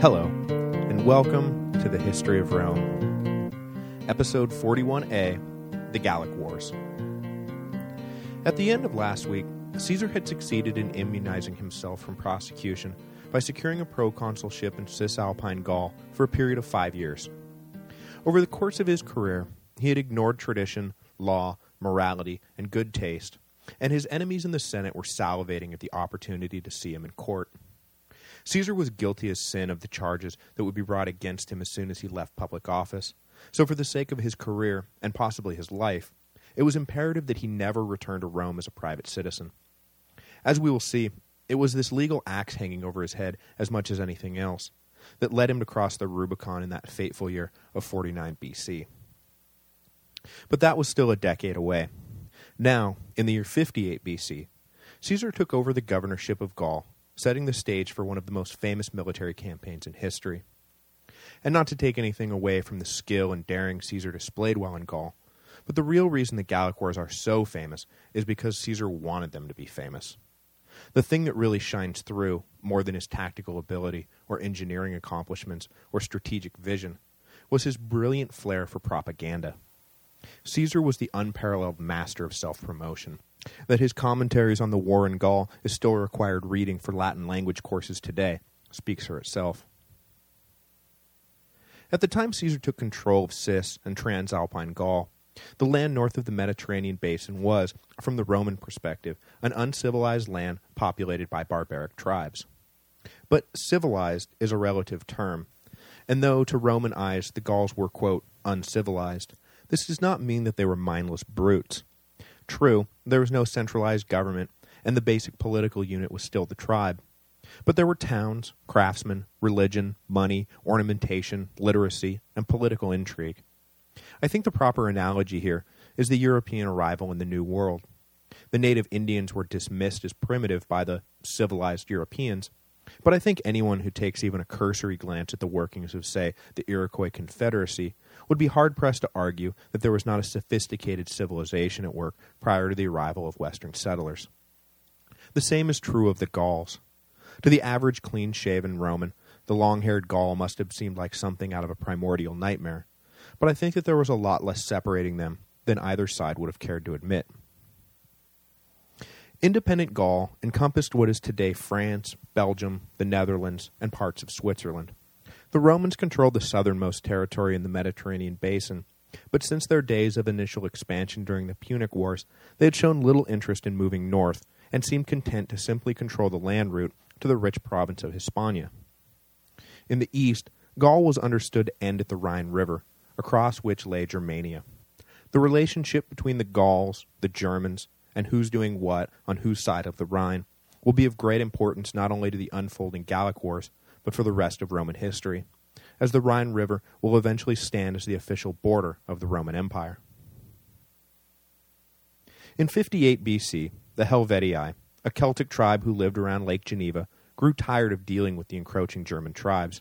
Hello, and welcome to the History of Rome. Episode 41A, The Gallic Wars. At the end of last week, Caesar had succeeded in immunizing himself from prosecution by securing a proconsulship in Cisalpine Gaul for a period of five years. Over the course of his career, he had ignored tradition, law, morality, and good taste, and his enemies in the Senate were salivating at the opportunity to see him in court. Caesar was guilty as sin of the charges that would be brought against him as soon as he left public office, so for the sake of his career, and possibly his life, it was imperative that he never return to Rome as a private citizen. As we will see, it was this legal axe hanging over his head as much as anything else that led him to cross the Rubicon in that fateful year of 49 BC. But that was still a decade away. Now, in the year 58 BC, Caesar took over the governorship of Gaul, setting the stage for one of the most famous military campaigns in history. And not to take anything away from the skill and daring Caesar displayed while in Gaul, but the real reason the Gallic Wars are so famous is because Caesar wanted them to be famous. The thing that really shines through, more than his tactical ability or engineering accomplishments or strategic vision, was his brilliant flair for propaganda. Caesar was the unparalleled master of self-promotion. That his commentaries on the war in Gaul is still required reading for Latin language courses today speaks for itself. At the time Caesar took control of Cis and Transalpine Gaul, the land north of the Mediterranean basin was, from the Roman perspective, an uncivilized land populated by barbaric tribes. But civilized is a relative term, and though to Roman eyes the Gauls were, quote, uncivilized, this does not mean that they were mindless brutes. True, there was no centralized government, and the basic political unit was still the tribe. But there were towns, craftsmen, religion, money, ornamentation, literacy, and political intrigue. I think the proper analogy here is the European arrival in the New World. The native Indians were dismissed as primitive by the civilized Europeans, but I think anyone who takes even a cursory glance at the workings of, say, the Iroquois Confederacy would be hard-pressed to argue that there was not a sophisticated civilization at work prior to the arrival of Western settlers. The same is true of the Gauls. To the average clean-shaven Roman, the long-haired Gaul must have seemed like something out of a primordial nightmare, but I think that there was a lot less separating them than either side would have cared to admit. Independent Gaul encompassed what is today France, Belgium, the Netherlands, and parts of Switzerland. The Romans controlled the southernmost territory in the Mediterranean basin, but since their days of initial expansion during the Punic Wars, they had shown little interest in moving north and seemed content to simply control the land route to the rich province of Hispania. In the east, Gaul was understood to end at the Rhine River, across which lay Germania. The relationship between the Gauls, the Germans, and who's doing what on whose side of the Rhine will be of great importance not only to the unfolding Gallic Wars, but for the rest of Roman history, as the Rhine River will eventually stand as the official border of the Roman Empire. In 58 BC, the Helvetii, a Celtic tribe who lived around Lake Geneva, grew tired of dealing with the encroaching German tribes.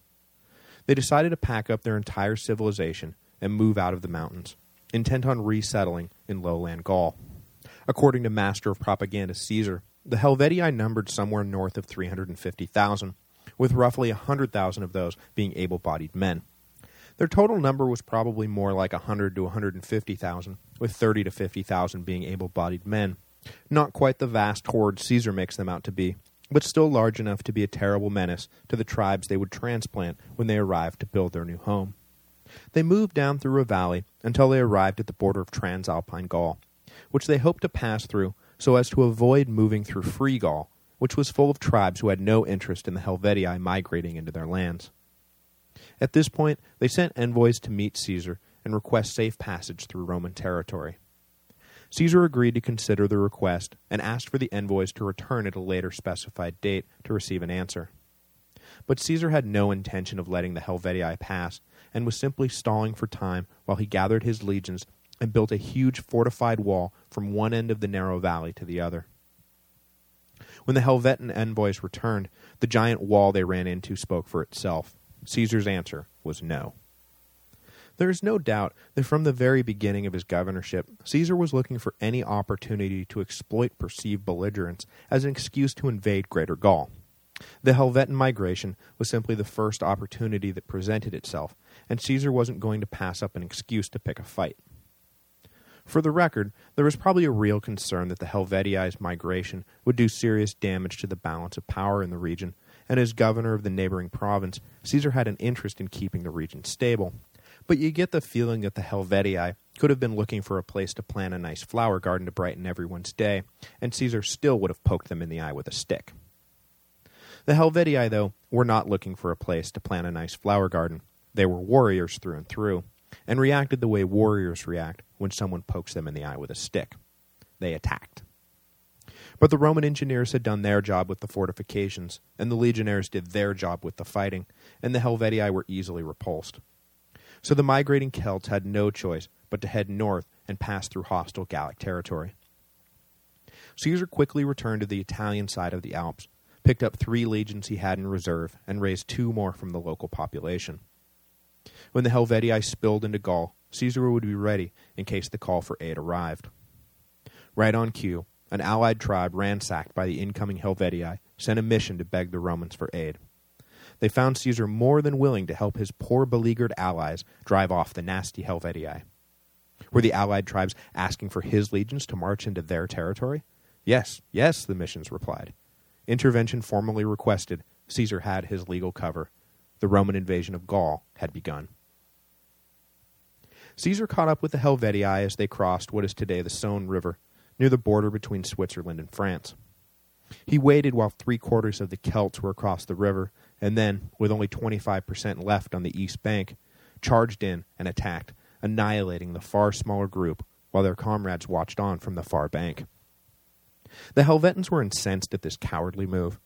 They decided to pack up their entire civilization and move out of the mountains, intent on resettling in lowland Gaul. According to master of propaganda Caesar, the Helvetii numbered somewhere north of 350,000, with roughly 100,000 of those being able-bodied men. Their total number was probably more like 100 to 150,000, with 30 to 50,000 being able-bodied men. Not quite the vast horde Caesar makes them out to be, but still large enough to be a terrible menace to the tribes they would transplant when they arrived to build their new home. They moved down through a valley until they arrived at the border of Transalpine Gaul, which they hoped to pass through so as to avoid moving through Free Gaul, which was full of tribes who had no interest in the Helvetii migrating into their lands. At this point, they sent envoys to meet Caesar and request safe passage through Roman territory. Caesar agreed to consider the request and asked for the envoys to return at a later specified date to receive an answer. But Caesar had no intention of letting the Helvetii pass and was simply stalling for time while he gathered his legions and built a huge fortified wall from one end of the narrow valley to the other. When the Helvetian envoys returned, the giant wall they ran into spoke for itself. Caesar's answer was no. There is no doubt that from the very beginning of his governorship, Caesar was looking for any opportunity to exploit perceived belligerence as an excuse to invade Greater Gaul. The Helvetian migration was simply the first opportunity that presented itself, and Caesar wasn't going to pass up an excuse to pick a fight. For the record, there was probably a real concern that the Helvetii's migration would do serious damage to the balance of power in the region, and as governor of the neighboring province, Caesar had an interest in keeping the region stable. But you get the feeling that the Helvetii could have been looking for a place to plant a nice flower garden to brighten everyone's day, and Caesar still would have poked them in the eye with a stick. The Helvetii, though, were not looking for a place to plant a nice flower garden. They were warriors through and through, and reacted the way warriors react when someone pokes them in the eye with a stick. They attacked. But the Roman engineers had done their job with the fortifications, and the legionaries did their job with the fighting, and the Helvetii were easily repulsed. So the migrating Celts had no choice but to head north and pass through hostile Gallic territory. Caesar quickly returned to the Italian side of the Alps, picked up three legions he had in reserve, and raised two more from the local population. When the Helvetii spilled into Gaul, Caesar would be ready in case the call for aid arrived. Right on cue, an allied tribe ransacked by the incoming Helvetii sent a mission to beg the Romans for aid. They found Caesar more than willing to help his poor beleaguered allies drive off the nasty Helvetii. Were the allied tribes asking for his legions to march into their territory? Yes, yes, the missions replied. Intervention formally requested, Caesar had his legal cover. The Roman invasion of Gaul had begun. Caesar caught up with the Helvetii as they crossed what is today the Saône River, near the border between Switzerland and France. He waited while three-quarters of the Celts were across the river, and then, with only 25% left on the east bank, charged in and attacked, annihilating the far smaller group while their comrades watched on from the far bank. The Helvetans were incensed at this cowardly move.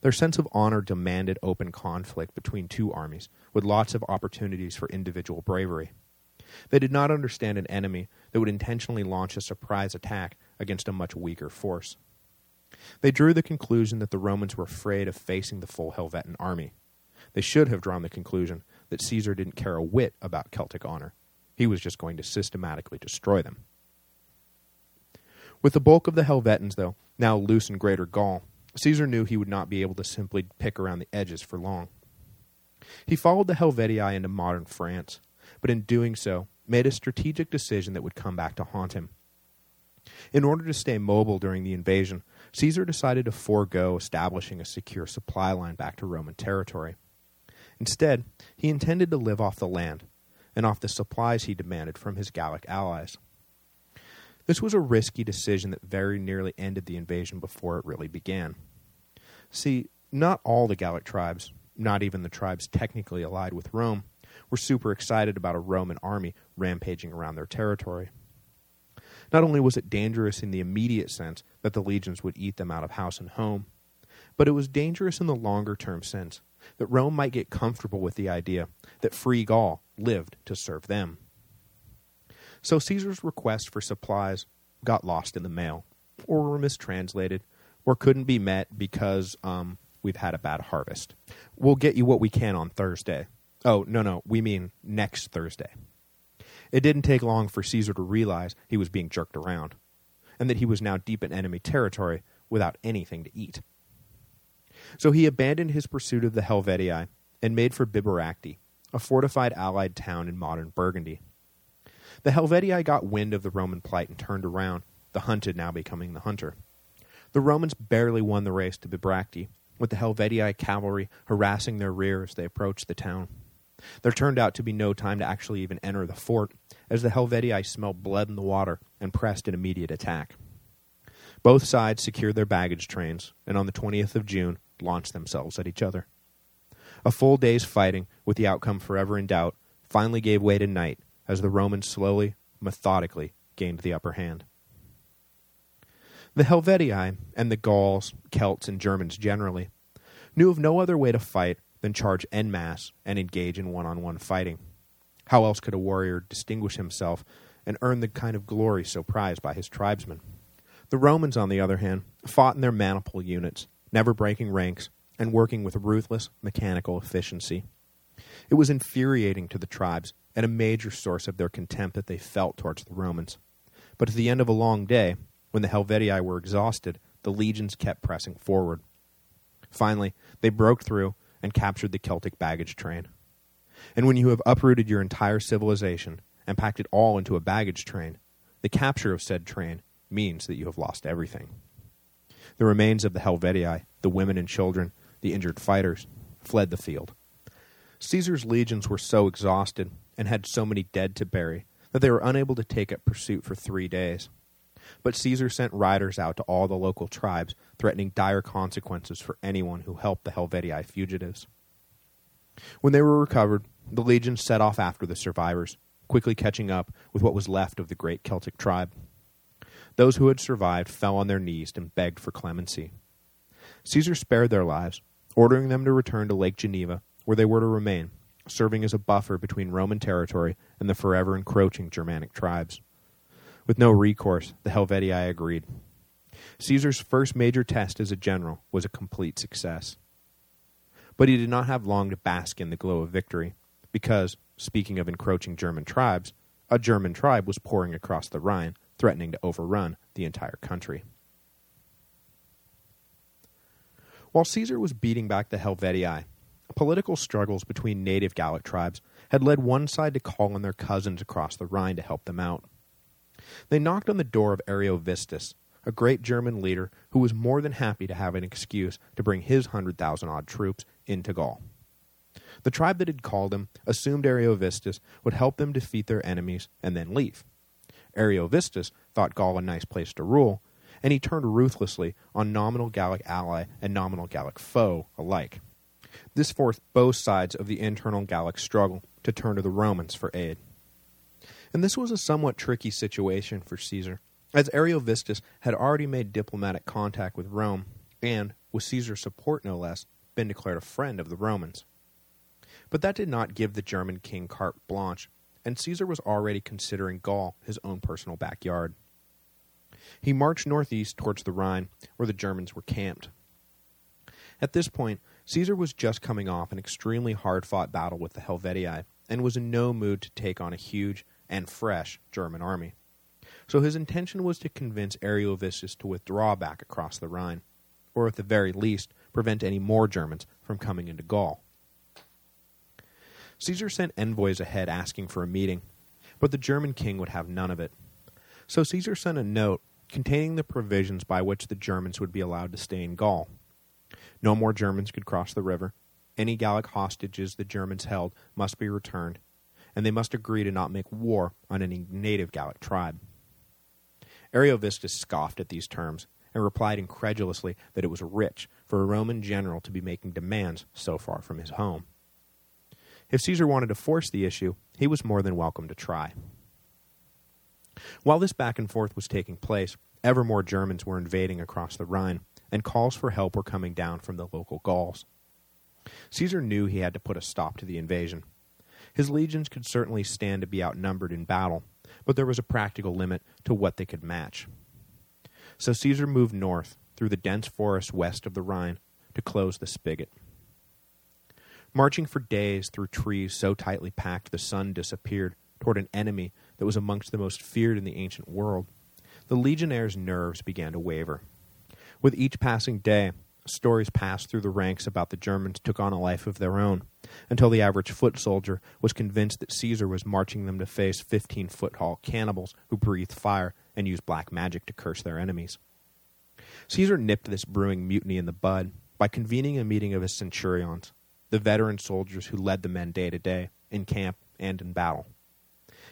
Their sense of honor demanded open conflict between two armies, with lots of opportunities for individual bravery. They did not understand an enemy that would intentionally launch a surprise attack against a much weaker force. They drew the conclusion that the Romans were afraid of facing the full Helvetan army. They should have drawn the conclusion that Caesar didn't care a whit about Celtic honor. He was just going to systematically destroy them. With the bulk of the Helvetans, though, now loose in Greater Gaul, Caesar knew he would not be able to simply pick around the edges for long. He followed the Helvetii into modern France, but in doing so, made a strategic decision that would come back to haunt him. In order to stay mobile during the invasion, Caesar decided to forego establishing a secure supply line back to Roman territory. Instead, he intended to live off the land, and off the supplies he demanded from his Gallic allies. This was a risky decision that very nearly ended the invasion before it really began. See, not all the Gallic tribes, not even the tribes technically allied with Rome, were super excited about a Roman army rampaging around their territory. Not only was it dangerous in the immediate sense that the legions would eat them out of house and home, but it was dangerous in the longer-term sense that Rome might get comfortable with the idea that free Gaul lived to serve them. So Caesar's request for supplies got lost in the mail, or were mistranslated, or couldn't be met because um, we've had a bad harvest. We'll get you what we can on Thursday. Oh, no, no, we mean next Thursday. It didn't take long for Caesar to realize he was being jerked around, and that he was now deep in enemy territory without anything to eat. So he abandoned his pursuit of the Helvetii and made for Bibracte, a fortified allied town in modern Burgundy. The Helvetii got wind of the Roman plight and turned around, the hunted now becoming the hunter. The Romans barely won the race to Bibracte, with the Helvetii cavalry harassing their rear as they approached the town. There turned out to be no time to actually even enter the fort, as the Helvetii smelled blood in the water and pressed an immediate attack. Both sides secured their baggage trains, and on the 20th of June launched themselves at each other. A full day's fighting, with the outcome forever in doubt, finally gave way to night, as the Romans slowly, methodically, gained the upper hand. The Helvetii, and the Gauls, Celts, and Germans generally, knew of no other way to fight than charge en masse and engage in one-on-one -on -one fighting. How else could a warrior distinguish himself and earn the kind of glory so prized by his tribesmen? The Romans, on the other hand, fought in their maniple units, never breaking ranks, and working with ruthless, mechanical efficiency. It was infuriating to the tribes and a major source of their contempt that they felt towards the Romans. But at the end of a long day, when the Helvetii were exhausted, the legions kept pressing forward. Finally, they broke through and captured the Celtic baggage train. And when you have uprooted your entire civilization and packed it all into a baggage train, the capture of said train means that you have lost everything. The remains of the Helvetii, the women and children, the injured fighters, fled the field. Caesar's legions were so exhausted and had so many dead to bury that they were unable to take up pursuit for three days. But Caesar sent riders out to all the local tribes, threatening dire consequences for anyone who helped the Helvetii fugitives. When they were recovered, the legions set off after the survivors, quickly catching up with what was left of the great Celtic tribe. Those who had survived fell on their knees and begged for clemency. Caesar spared their lives, ordering them to return to Lake Geneva, where they were to remain, serving as a buffer between Roman territory and the forever encroaching Germanic tribes. With no recourse, the Helvetii agreed. Caesar's first major test as a general was a complete success. But he did not have long to bask in the glow of victory, because, speaking of encroaching German tribes, a German tribe was pouring across the Rhine, threatening to overrun the entire country. While Caesar was beating back the Helvetii, political struggles between native Gallic tribes had led one side to call on their cousins across the Rhine to help them out. They knocked on the door of Ariovistus, a great German leader who was more than happy to have an excuse to bring his 100,000-odd troops into Gaul. The tribe that had called him assumed Ariovistus would help them defeat their enemies and then leave. Ariovistus thought Gaul a nice place to rule, and he turned ruthlessly on nominal Gallic ally and nominal Gallic foe alike. This forced both sides of the internal Gallic struggle to turn to the Romans for aid. And this was a somewhat tricky situation for Caesar, as Ariovistus had already made diplomatic contact with Rome, and, with Caesar's support no less, been declared a friend of the Romans. But that did not give the German king carte blanche, and Caesar was already considering Gaul his own personal backyard. He marched northeast towards the Rhine, where the Germans were camped. At this point, Caesar was just coming off an extremely hard-fought battle with the Helvetii, and was in no mood to take on a huge and fresh German army. So his intention was to convince Ariovistus to withdraw back across the Rhine, or at the very least, prevent any more Germans from coming into Gaul. Caesar sent envoys ahead asking for a meeting, but the German king would have none of it. So Caesar sent a note containing the provisions by which the Germans would be allowed to stay in Gaul. No more Germans could cross the river. Any Gallic hostages the Germans held must be returned, and they must agree to not make war on any native Gallic tribe. Ariovistus scoffed at these terms, and replied incredulously that it was rich for a Roman general to be making demands so far from his home. If Caesar wanted to force the issue, he was more than welcome to try. While this back and forth was taking place, ever more Germans were invading across the Rhine, and calls for help were coming down from the local Gauls. Caesar knew he had to put a stop to the invasion. His legions could certainly stand to be outnumbered in battle, but there was a practical limit to what they could match. So Caesar moved north through the dense forest west of the Rhine to close the spigot. Marching for days through trees so tightly packed the sun disappeared toward an enemy that was amongst the most feared in the ancient world, the legionnaires' nerves began to waver. With each passing day, stories passed through the ranks about the Germans took on a life of their own, until the average foot soldier was convinced that Caesar was marching them to face 15-foot-tall cannibals who breathed fire and used black magic to curse their enemies. Caesar nipped this brewing mutiny in the bud by convening a meeting of his centurions, the veteran soldiers who led the men day to day, in camp and in battle.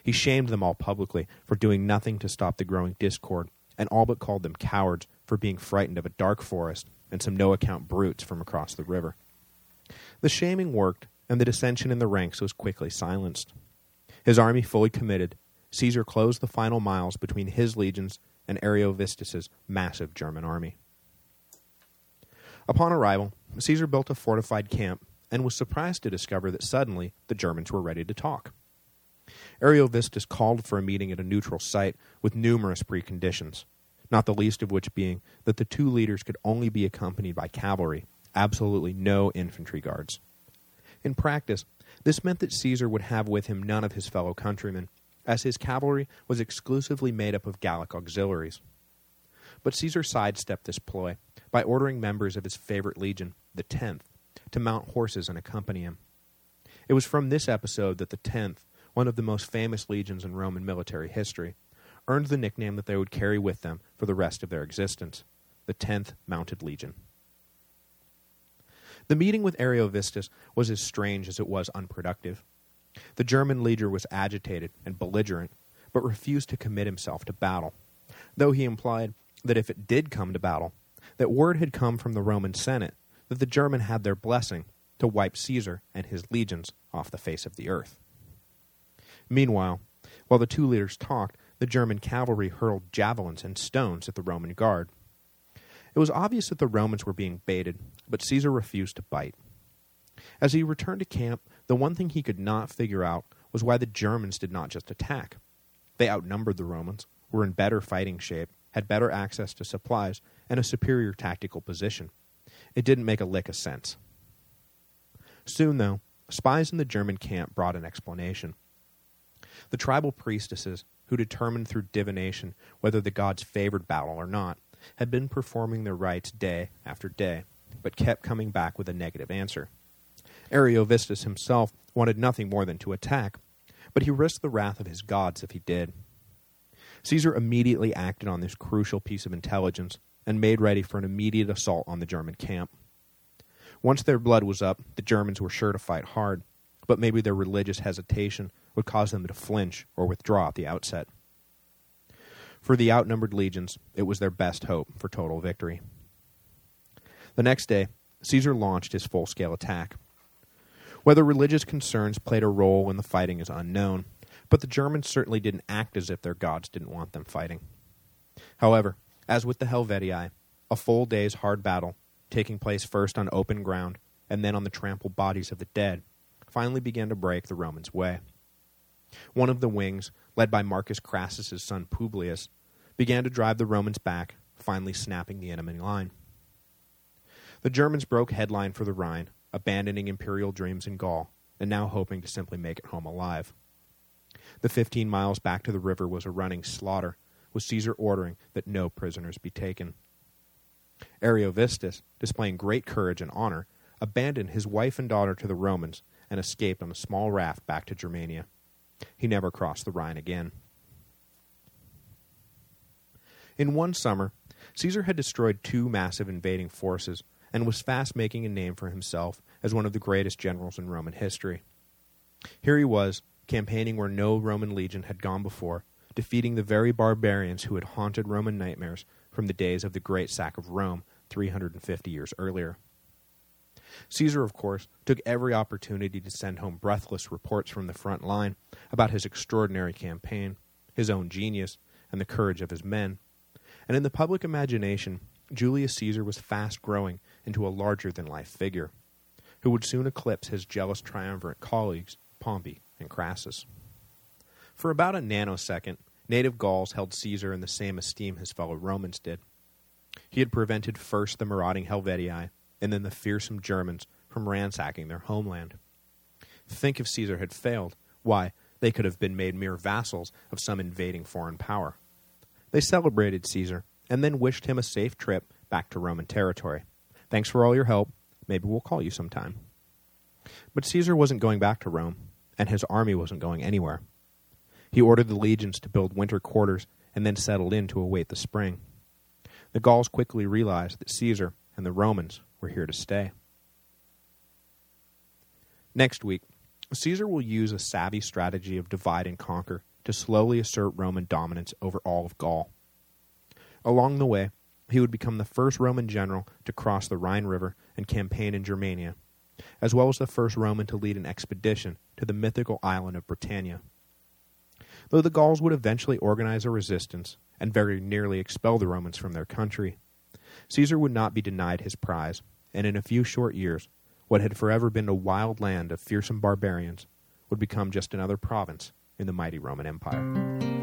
He shamed them all publicly for doing nothing to stop the growing discord, and all but called them cowards for being frightened of a dark forest and some no-account brutes from across the river. The shaming worked, and the dissension in the ranks was quickly silenced. His army fully committed, Caesar closed the final miles between his legions and Ariovistus's massive German army. Upon arrival, Caesar built a fortified camp and was surprised to discover that suddenly the Germans were ready to talk. Ariovistus called for a meeting at a neutral site with numerous preconditions, not the least of which being that the two leaders could only be accompanied by cavalry, absolutely no infantry guards. In practice, this meant that Caesar would have with him none of his fellow countrymen, as his cavalry was exclusively made up of Gallic auxiliaries. But Caesar sidestepped this ploy by ordering members of his favorite legion, the Tenth, to mount horses and accompany him. It was from this episode that the Tenth, one of the most famous legions in Roman military history, earned the nickname that they would carry with them for the rest of their existence, the Tenth Mounted Legion. The meeting with Ariovistus was as strange as it was unproductive. The German leader was agitated and belligerent, but refused to commit himself to battle, though he implied that if it did come to battle, that word had come from the Roman Senate that the German had their blessing to wipe Caesar and his legions off the face of the earth. Meanwhile, while the two leaders talked, the German cavalry hurled javelins and stones at the Roman guard. It was obvious that the Romans were being baited, but Caesar refused to bite. As he returned to camp, the one thing he could not figure out was why the Germans did not just attack. They outnumbered the Romans, were in better fighting shape, had better access to supplies, and a superior tactical position. It didn't make a lick of sense. Soon, though, spies in the German camp brought an explanation. The tribal priestesses, who determined through divination whether the gods favored battle or not, had been performing their rites day after day, but kept coming back with a negative answer. Ariovistus himself wanted nothing more than to attack, but he risked the wrath of his gods if he did. Caesar immediately acted on this crucial piece of intelligence and made ready for an immediate assault on the German camp. Once their blood was up, the Germans were sure to fight hard, but maybe their religious hesitation would cause them to flinch or withdraw at the outset. For the outnumbered legions, it was their best hope for total victory. The next day, Caesar launched his full-scale attack. Whether religious concerns played a role in the fighting is unknown, but the Germans certainly didn't act as if their gods didn't want them fighting. However, as with the Helvetii, a full day's hard battle, taking place first on open ground and then on the trampled bodies of the dead, finally began to break the Romans' way. One of the wings, led by Marcus Crassus's son Publius, began to drive the Romans back, finally snapping the enemy line. The Germans broke headline for the Rhine, abandoning imperial dreams in Gaul, and now hoping to simply make it home alive. The 15 miles back to the river was a running slaughter, with Caesar ordering that no prisoners be taken. Ariovistus, displaying great courage and honor, abandoned his wife and daughter to the Romans and escaped on a small raft back to Germania. He never crossed the Rhine again. In one summer, Caesar had destroyed two massive invading forces and was fast making a name for himself as one of the greatest generals in Roman history. Here he was, campaigning where no Roman legion had gone before, defeating the very barbarians who had haunted Roman nightmares from the days of the great sack of Rome 350 years earlier. Caesar, of course, took every opportunity to send home breathless reports from the front line about his extraordinary campaign, his own genius, and the courage of his men. And in the public imagination, Julius Caesar was fast growing into a larger-than-life figure, who would soon eclipse his jealous triumvirate colleagues, Pompey and Crassus. For about a nanosecond, native Gauls held Caesar in the same esteem his fellow Romans did. He had prevented first the marauding Helvetii, and then the fearsome Germans from ransacking their homeland. Think if Caesar had failed, why, they could have been made mere vassals of some invading foreign power. They celebrated Caesar, and then wished him a safe trip back to Roman territory. Thanks for all your help. Maybe we'll call you sometime. But Caesar wasn't going back to Rome, and his army wasn't going anywhere. He ordered the legions to build winter quarters and then settled in to await the spring. The Gauls quickly realized that Caesar and the Romans were here to stay. Next week, Caesar will use a savvy strategy of divide and conquer to slowly assert Roman dominance over all of Gaul. Along the way, he would become the first Roman general to cross the Rhine River and campaign in Germania, as well as the first Roman to lead an expedition to the mythical island of Britannia. Though the Gauls would eventually organize a resistance and very nearly expel the Romans from their country, Caesar would not be denied his prize, and in a few short years, what had forever been a wild land of fearsome barbarians would become just another province in the mighty Roman Empire.